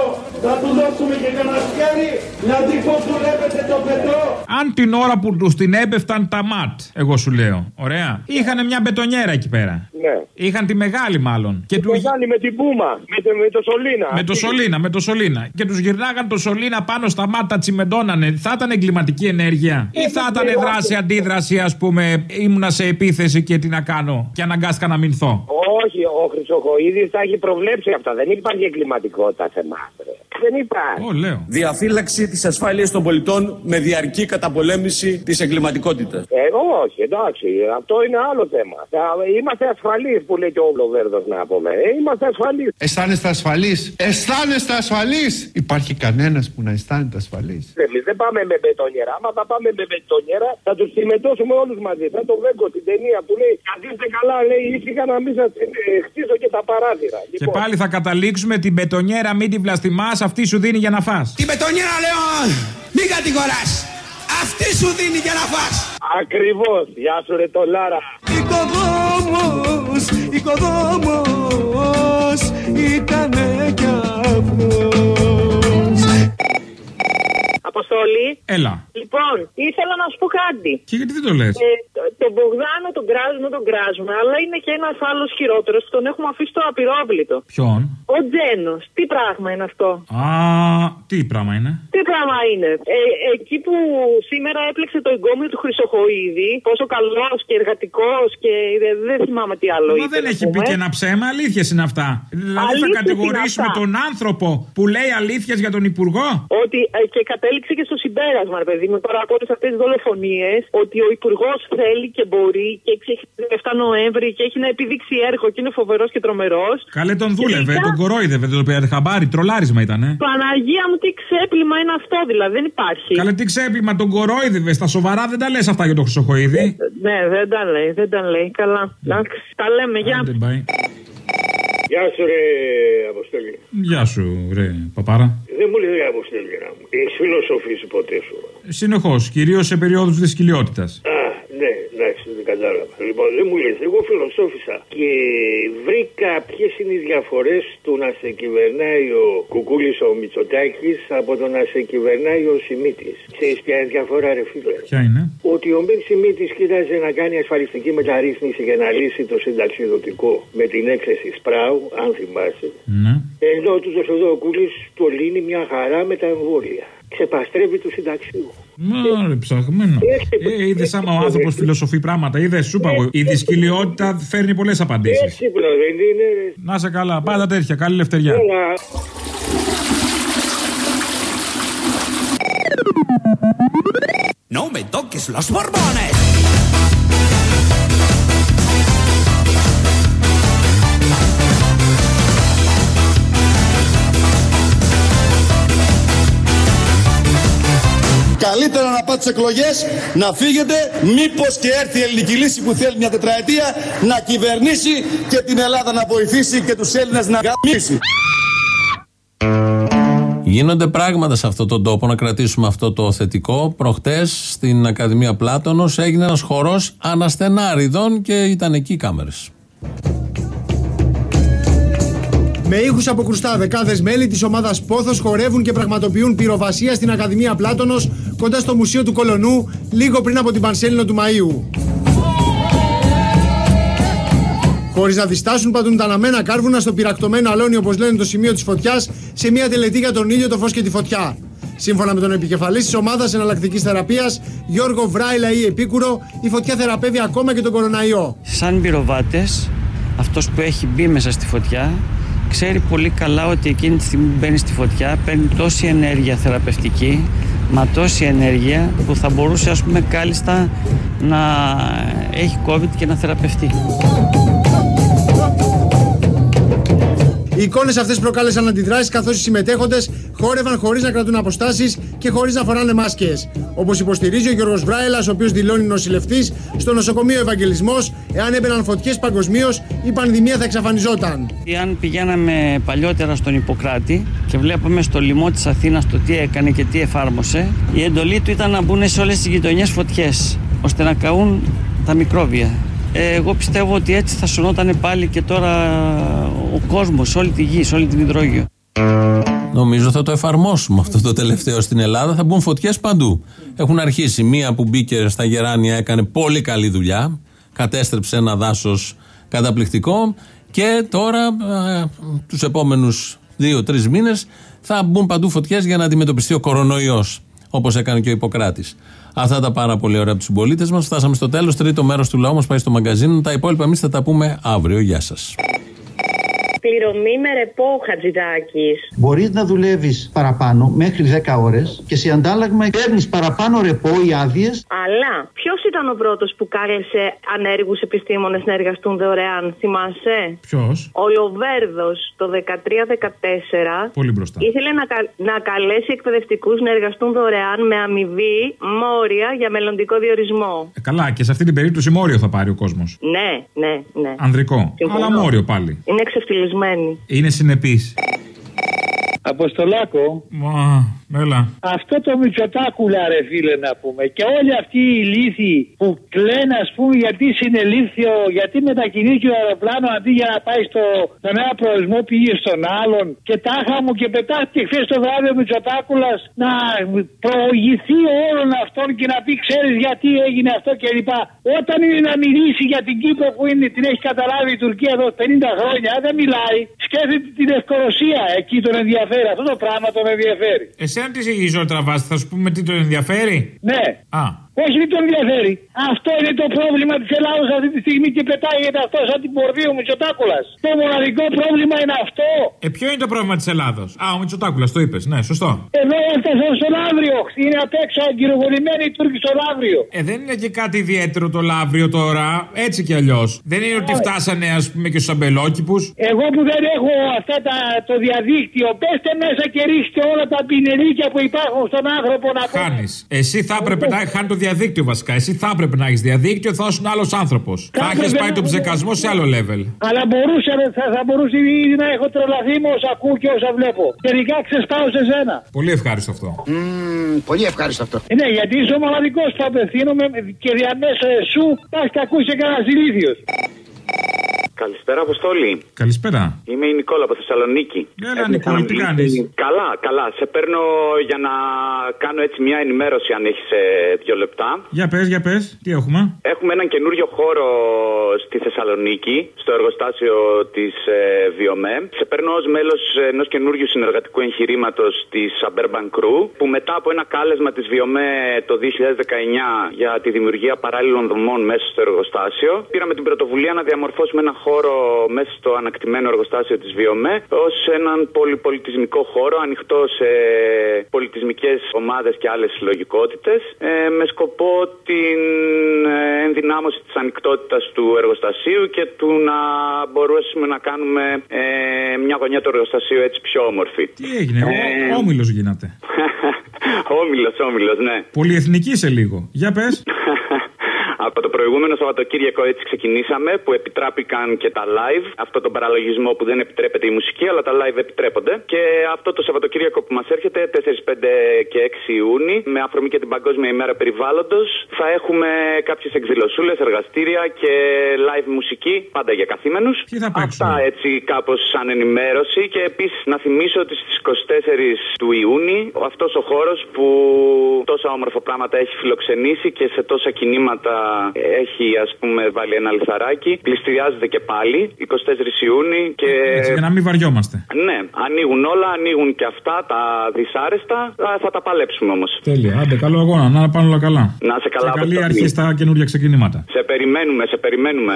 να του δώσουμε και κανένα σκάρι να δει πως δουλεύετε το πετό Αν την ώρα που τους την έπεφταν τα ματ, εγώ σου λέω. Ωραία. Είχαν μια μπετονιέρα εκεί πέρα. Ναι. Είχαν τη μεγάλη μάλλον. Και του... Μεγάλη με την Πούμα, με, το- με το Σολίνα. Με το σωλήνα, με το σωλήνα. Και τους γυρνάγαν το σωλήνα πάνω στα μάτια, τσιμεντώνανε. Θα ήταν εγκληματική ενέργεια. Ή θα ήταν δράση αντίδραση, ας πούμε, ήμουνα σε επίθεση και τι να κάνω; Και αναγκάστηκα να μηνθώ. Όχι, ο Χρυσοχοίδης τα έχει προβλέψει αυτά. Δεν υπάρχει εγκληματικότητα σε εμάς, ρε. Δεν υπάρχει. Ω, λέω. Διαφύλαξη της ασφάλειας των πολιτών με διαρκή καταπολέμηση της εγκληματικότητας. Ε, όχι, εντάξει, αυτό είναι άλλο θέμα. Θα- Είμαστε ασφαλείς που λέει και ο Λοβέρδος να πούμε. Ε, είμαστε ασφαλείς. Αισθάνεστε ασφαλείς. Αισθάνεστε ασφαλείς. Υπάρχει κανένας που να αισθάνεται ασφαλής. Εμείς δεν πάμε με μπετονιέρα. Άμα θα πάμε με μπετονιέρα, θα τους συμμετώσουμε όλους μαζί. Θα το βέγκο την ταινία που λέει Καθίστε καλά, λέει ήσυχα να μην σας χτίσω και τα παράθυρα. Και Λοιπόν, πάλι θα καταλήξουμε την μπετονιέρα, μην την βλαστημάς, αυτή σου δίνει για να φας. Την πετονιέρα λέω, μην κατηγοράς. Αυτή σου δίνει για να φας. Ακριβώς. Γεια σου, ρε το Λάρα. Οικοδόμος, οικοδόμος ήτανε κι αυτός Αποστολή. Έλα. Λοιπόν, ήθελα να σου πω κάτι. Και γιατί δεν το λες; Ε, το- τον Μπογδάνο τον κράζουμε, τον κράζουμε, αλλά είναι και ένας άλλος χειρότερος. Τον έχουμε αφήσει στο απειρόβλητο. Ποιον; Ο Τζένος. Τι πράγμα είναι αυτό; Α, Τι πράγμα είναι; Τι πράγμα είναι; Ε, εκεί που σήμερα έπλεξε το εγκόμιο του Χρυσοχοίδη, πόσο καλός και εργατικός και δεν, δεν θυμάμαι τι άλλο Μα είπε, δεν να έχει πει πούμε. και ένα ψέμα, αλήθειες είναι αυτά. Δηλαδή θα Αλήθειες κατηγορήσουμε είναι αυτά. τον άνθρωπο που λέει αλήθειες για τον Υπουργό; Ότι ε, και κατέληξε και στο συμπέρασμα, ρε παιδί μου, τώρα από όλες αυτές τις δολοφονίες, ότι ο Υπουργός θέλει και μπορεί και έχει 7 Νοέμβρη και έχει να επιδείξει έργο και είναι φοβερός και τρομερός. Καλέ τον δούλευε, τελικά- τον κορόιδευε, δεν το πήρατε χαμπάρι, τρολάρισμα ήταν. Παναγία μου, τι ξέπλυμα είναι αυτό, δηλαδή δεν υπάρχει. Καλέ τι ξέπλυμα, τον κορόιδευε. Στα σοβαρά δεν τα λες αυτά για τον Χρυσοχοίδη. Ναι, δεν τα λέει, δεν τα λέει. Καλά. Εντάξει, τα λέμε, γεια. Γεια σου ρε Αποστολή. Γεια σου, ρε παπάρα. Δεν μου λέει Αποστολή να μου. Έχεις φιλοσοφήσει ποτέ σου. Συνεχώς, κυρίως σε περιόδους δυσκολιότητα. Α, ναι, εντάξει, δεν κατάλαβα. Λοιπόν, δεν μου λες, εγώ φιλοσόφησα και βρήκα ποιες είναι οι διαφορές του να σε κυβερνάει ο Κουκούλης ο Μητσοτάκης από το να σε κυβερνάει ο Σιμίτης. Ξέρεις ποια είναι η διαφορά ρε φίλε; Ποια είναι; Ότι ο Μπεν Σιμίτης κοίταζε να κάνει ασφαλιστική μεταρρύθμιση για να λύσει το συνταξιδοτικό με την έκθεση Σπράου, αν θυμάσαι. Ναι. Ενώ ο τούτος εδώ ο Κούλης το λύνει μια χαρά με τα εμβόλια. Ξεπαστρεύει τους συνταξίου. Μα ρε ψαγμένο. Ε, είδε άμα ο άνθρωπο φιλοσοφεί πράγματα. Είδε, σου είπα εγώ. Η δυσκολιότητα φέρνει πολλέ απαντήσει. Έξυπνο δεν είναι. Να σε καλά, πάντα τέτοια. Καλή ελευθεριά. Έλα. No me toques los borbones. Καλύτερα να πάτε τι εκλογές, να φύγετε, μήπως και έρθει η ελληνική λύση που θέλει μια τετραετία να κυβερνήσει και την Ελλάδα να βοηθήσει και τους Έλληνες να γαμίσει. Γίνονται πράγματα σε αυτόν τον τόπο, να κρατήσουμε αυτό το θετικό. Προχτές στην Ακαδημία Πλάτωνος έγινε ένας χορός αναστενάριδων και ήταν εκεί οι κάμερες. Με ήχους από κρουστά, δεκάδες μέλη της ομάδας Πόθος χορεύουν και πραγματοποιούν πυροβασία στην Ακαδημία Πλάτωνος κοντά στο Μουσείο του Κολονού λίγο πριν από την Πανσέλινο του Μαΐου. Χωρίς να διστάσουν πατούν τα αναμένα κάρβουνα στο πυρακτωμένο αλόνι όπως λένε το σημείο της φωτιάς σε μια τελετή για τον ήλιο, το φως και τη φωτιά. Σύμφωνα με τον επικεφαλής της ομάδας εναλλακτικής θεραπείας, Γιώργο Βράιλα ή Επίκουρο, η φωτιά θεραπεύει ακόμα και τον κοροναϊό. Σαν πυροβάτες, αυτός που έχει μπει μέσα στη φωτιά, ξέρει πολύ καλά ότι εκείνη τη στιγμή που μπαίνει στη φωτιά παίρνει τόση ενέργεια θεραπευτική, μα τόση ενέργεια που θα μπορούσε ας πούμε κάλλιστα να έχει COVID και να θεραπευτεί. Οι εικόνες αυτές προκάλεσαν αντιδράσεις καθώς οι συμμετέχοντες χόρευαν χωρίς να κρατούν αποστάσεις και χωρίς να φοράνε μάσκες. Όπως υποστηρίζει ο Γιώργος Βράιλα, ο οποίος δηλώνει νοσηλευτής στο νοσοκομείο Ευαγγελισμός, εάν έμπαιναν φωτιές παγκοσμίως, η πανδημία θα εξαφανιζόταν. Αν πηγαίναμε παλιότερα στον Ιπποκράτη και βλέπαμε στο λοιμό της Αθήνας το τι έκανε και τι εφάρμοσε, η εντολή του ήταν να μπουν σε όλες τις γειτονιές φωτιές, ώστε να καούν τα μικρόβια. Ε, εγώ πιστεύω ότι έτσι θα σωνόταν πάλι και τώρα ο κόσμος, σε όλη τη γη, σε όλη την υδρόγειο. Νομίζω θα το εφαρμόσουμε αυτό το τελευταίο στην Ελλάδα. Θα μπουν φωτιές παντού. Έχουν αρχίσει. Μία που μπήκε στα Γεράνια έκανε πολύ καλή δουλειά. Κατέστρεψε ένα δάσος καταπληκτικό. Και τώρα, τους επόμενους δύο-τρει μήνες, θα μπουν παντού φωτιές για να αντιμετωπιστεί ο κορονοϊός. Όπως έκανε και ο Ιπποκράτης. Αυτά τα πάρα πολύ ωραία από τους συμπολίτες μας. Φτάσαμε στο τέλος. Τρίτο μέρος του λαού μας πάει στο μαγκαζίνο. Τα υπόλοιπα εμείς θα τα πούμε αύριο. Γεια σας. Πληρωμή με ρεπό, Χατζηδάκης. Μπορείς να δουλεύεις παραπάνω μέχρι 10 ώρες και σε αντάλλαγμα παίρνεις παραπάνω ρεπό ή άδειες. Αλλά ποιος ήταν ο πρώτος που κάλεσε ανέργους επιστήμονες να εργαστούν δωρεάν, θυμάσαι; Ποιος; Ο Λοβέρδος το 13-14 Πολύ μπροστά. ήθελε να, κα- να καλέσει εκπαιδευτικούς να εργαστούν δωρεάν με αμοιβή μόρια για μελλοντικό διορισμό. Ε, καλά, και σε αυτή την περίπτωση μόριο θα πάρει ο κόσμος. Ναι, ναι, ναι. Ανδρικό. Συμφωνώ. Αλλά μόριο πάλι. Είναι εξευτελισμένοι. Είναι συνεπής. Αποστολάκο. Μα, Έλα. Αυτό το Μητσοτάκουλα ρε φίλε να πούμε και όλοι αυτοί οι λύθοι που κλαίνουν ας πούμε γιατί συνελήφθη ο- γιατί μετακινήθηκε ο αεροπλάνο αντί για να πάει στο, στον ένα προορισμό πήγε στον άλλον και τάχα μου και πετάχτηκε χθες το βράδυ ο Μητσοτάκουλας να προηγηθεί όλων αυτών και να πει ξέρεις γιατί έγινε αυτό κλπ. Όταν είναι να μιλήσει για την Κύπρο που είναι, την έχει καταλάβει η Τουρκία εδώ 50 χρόνια δεν μιλάει σκέφτεται την Ευκολοσία εκεί τον ενδιαφέρει αυτό το πράγμα τον ενδιαφέρει. Εσένα τι ζυγίζει όλα τραβάστη, θα σου πούμε τι τον ενδιαφέρει; Ναι. Α. Όχι, δεν τον ενδιαφέρει. Αυτό είναι το πρόβλημα της Ελλάδα αυτή τη στιγμή και πετάγεται αυτό σαν την πορδί ο Μητσοτάκουλας. Το μοναδικό πρόβλημα είναι αυτό. Ε, ποιο είναι το πρόβλημα της Ελλάδος; Α, ο Μητσοτάκουλας, το είπες. Ναι, σωστό. Εδώ έφτασαν στο Λαύριο. Είναι απ' έξω αγκυροβολημένοι οι Τούρκοι στο Λαύριο. Ε, δεν είναι και κάτι ιδιαίτερο το λαύριο τώρα. Έτσι κι αλλιώς. Δεν είναι ότι φτάσανε, ας πούμε, και στους αμπελόκηπους. Εγώ που δεν έχω αυτά τα, το διαδίκτυο, πέστε μέσα και ρίξτε όλα τα πινελίκια που υπάρχουν στον άνθρωπο να πούμε. Χάνει. Εσύ θα έπρεπε να χάνει το διαδίκτυο βασικά. Εσύ θα έπρεπε να έχεις διαδίκτυο, θα ήσουν άλλος άνθρωπος. Θα έπρεπε έχεις πάει να- τον ψεκασμό σε άλλο level. Αλλά μπορούσε, θα, θα μπορούσε ήδη να έχω τρελαθεί με όσα ακούω και όσα βλέπω. Τελικά ξεσπάω σε σένα. Πολύ ευχάριστο αυτό. πολύ ευχάριστο αυτό. Ναι, γιατί είσαι ο μοναδικός που απευθύνομαι και διαμέσου σου πας και ακούσει κανένα ηλίθιος. Καλησπέρα, Αποστόλη. Καλησπέρα. Είμαι η Νικόλα από Θεσσαλονίκη. Έλα, Έχουμε Νικόλα, τι ξαναμιλήσει. κάνεις; Καλά, καλά. Σε παίρνω για να κάνω έτσι μια ενημέρωση, αν έχεις δύο λεπτά. Για πες, για πες, τι έχουμε; Έχουμε έναν καινούριο χώρο στη Θεσσαλονίκη, στο εργοστάσιο της ε, Βιομέ. Σε παίρνω ως μέλος ενός καινούριου συνεργατικού εγχειρήματος της Suburban Crew, που μετά από ένα κάλεσμα της Βιομέ το 2019 για τη δημιουργία παράλληλων δομών μέσα στο εργοστάσιο, πήραμε την πρωτοβουλία να διαμορφώσουμε ένα χώρο μέσα στο ανακτημένο εργοστάσιο της Βιομέ ως έναν πολυπολιτισμικό χώρο ανοιχτό σε πολιτισμικές ομάδες και άλλες συλλογικότητες ε, με σκοπό την ε, ενδυνάμωση της ανοιχτότητας του εργοστασίου και του να μπορέσουμε να κάνουμε ε, μια γωνιά του εργοστασίου έτσι πιο όμορφη. Τι έγινε, Ε, ο όμιλος γίνατε. Όμιλος, όμιλος, ναι. Πολυεθνική σε λίγο. Για πες. Από το προηγούμενο Σαββατοκύριακο έτσι ξεκινήσιου που επιτράπηκαν και τα live. Αυτό τον παραλογισμό που δεν επιτρέπεται η μουσική, αλλά τα live επιτρέπονται. Και αυτό το Σαββατοκύριακο που μας έρχεται, 4, 5 και 6 Ιούνιου, με αφορμή και την Παγκόσμια ημέρα περιβάλλοντος, θα έχουμε κάποιες εκδηλωσούλες, εργαστήρια και live μουσική, πάντα για καθήμενους. Αυτά έτσι κάπως σαν ενημέρωση. Και επίσης να θυμίσω ότι στις 24 του Ιούνιου αυτός ο χώρος που τόσα όμορφα πράγματα έχει φιλοξενήσει και σε τόσα κινήματα έχει ας πούμε βάλει ένα λιθαράκι. Πληστηριάζεται και πάλι 24 Ιούνιου και. Έτσι, για να μην βαριόμαστε. Ναι, ανοίγουν όλα, ανοίγουν και αυτά τα δυσάρεστα. Α, Θα τα παλέψουμε όμως. Τέλεια. Άντε, καλό αγώνα. Να πάνε όλα καλά. Να σε καλά, Και καλή Αποστολή. αρχή στα καινούργια ξεκινήματα. Σε περιμένουμε, σε περιμένουμε.